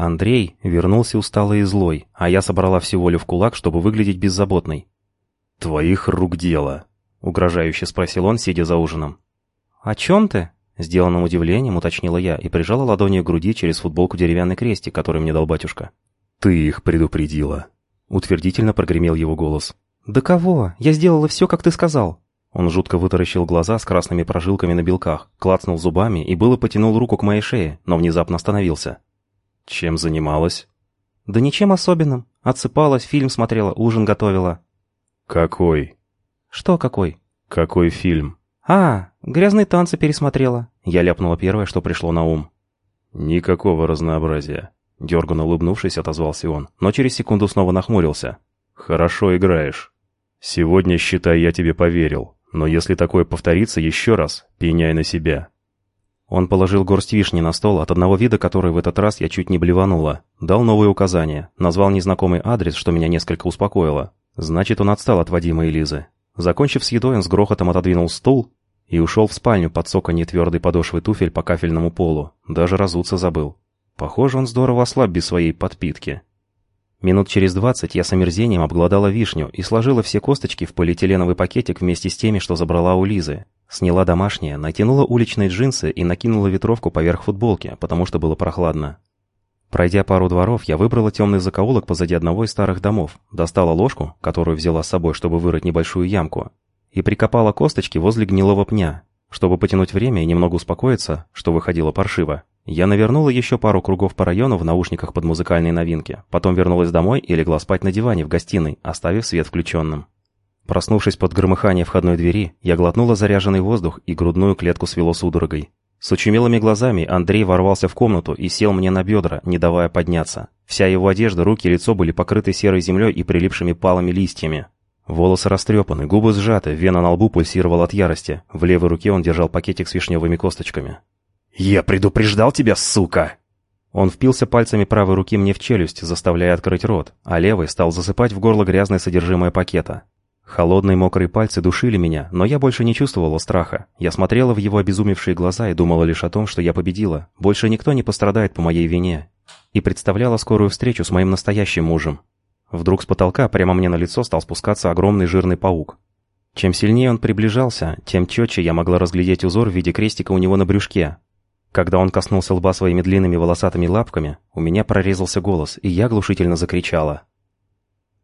Андрей вернулся усталый и злой, а я собрала всю волю в кулак, чтобы выглядеть беззаботной. «Твоих рук дело», — угрожающе спросил он, сидя за ужином. «О чем ты?» — сделанным удивлением уточнила я и прижала ладонью к груди через футболку деревянный крестик, который мне дал батюшка. «Ты их предупредила», — утвердительно прогремел его голос. «Да кого? Я сделала все, как ты сказал». Он жутко вытаращил глаза с красными прожилками на белках, клацнул зубами и было потянул руку к моей шее, но внезапно остановился. «Чем занималась?» «Да ничем особенным. Отсыпалась, фильм смотрела, ужин готовила». «Какой?» «Что какой?» «Какой фильм?» «А, грязные танцы пересмотрела». Я ляпнула первое, что пришло на ум. «Никакого разнообразия», — дерганно улыбнувшись, отозвался он, но через секунду снова нахмурился. «Хорошо играешь. Сегодня, считай, я тебе поверил, но если такое повторится еще раз, пеняй на себя». Он положил горсть вишни на стол, от одного вида которой в этот раз я чуть не блеванула. Дал новые указания, назвал незнакомый адрес, что меня несколько успокоило. Значит, он отстал от Вадима и Лизы. Закончив с едой, он с грохотом отодвинул стул и ушел в спальню под цоканье твердой подошвы туфель по кафельному полу. Даже разуться забыл. Похоже, он здорово ослаб без своей подпитки. Минут через двадцать я с омерзением обглодала вишню и сложила все косточки в полиэтиленовый пакетик вместе с теми, что забрала у Лизы. Сняла домашнее, натянула уличные джинсы и накинула ветровку поверх футболки, потому что было прохладно. Пройдя пару дворов, я выбрала темный закоулок позади одного из старых домов, достала ложку, которую взяла с собой, чтобы вырыть небольшую ямку, и прикопала косточки возле гнилого пня. Чтобы потянуть время и немного успокоиться, что выходило паршиво, я навернула еще пару кругов по району в наушниках под музыкальные новинки, потом вернулась домой и легла спать на диване в гостиной, оставив свет включенным. Проснувшись под громыхание входной двери, я глотнула заряженный воздух и грудную клетку свело судорогой. С учумелыми глазами Андрей ворвался в комнату и сел мне на бедра, не давая подняться. Вся его одежда, руки и лицо были покрыты серой землей и прилипшими палыми листьями. Волосы растрепаны, губы сжаты, вена на лбу пульсировала от ярости. В левой руке он держал пакетик с вишневыми косточками. «Я предупреждал тебя, сука!» Он впился пальцами правой руки мне в челюсть, заставляя открыть рот, а левой стал засыпать в горло грязное содержимое пакета. Холодные мокрые пальцы душили меня, но я больше не чувствовала страха. Я смотрела в его обезумевшие глаза и думала лишь о том, что я победила. Больше никто не пострадает по моей вине. И представляла скорую встречу с моим настоящим мужем. Вдруг с потолка прямо мне на лицо стал спускаться огромный жирный паук. Чем сильнее он приближался, тем четче я могла разглядеть узор в виде крестика у него на брюшке. Когда он коснулся лба своими длинными волосатыми лапками, у меня прорезался голос, и я глушительно закричала.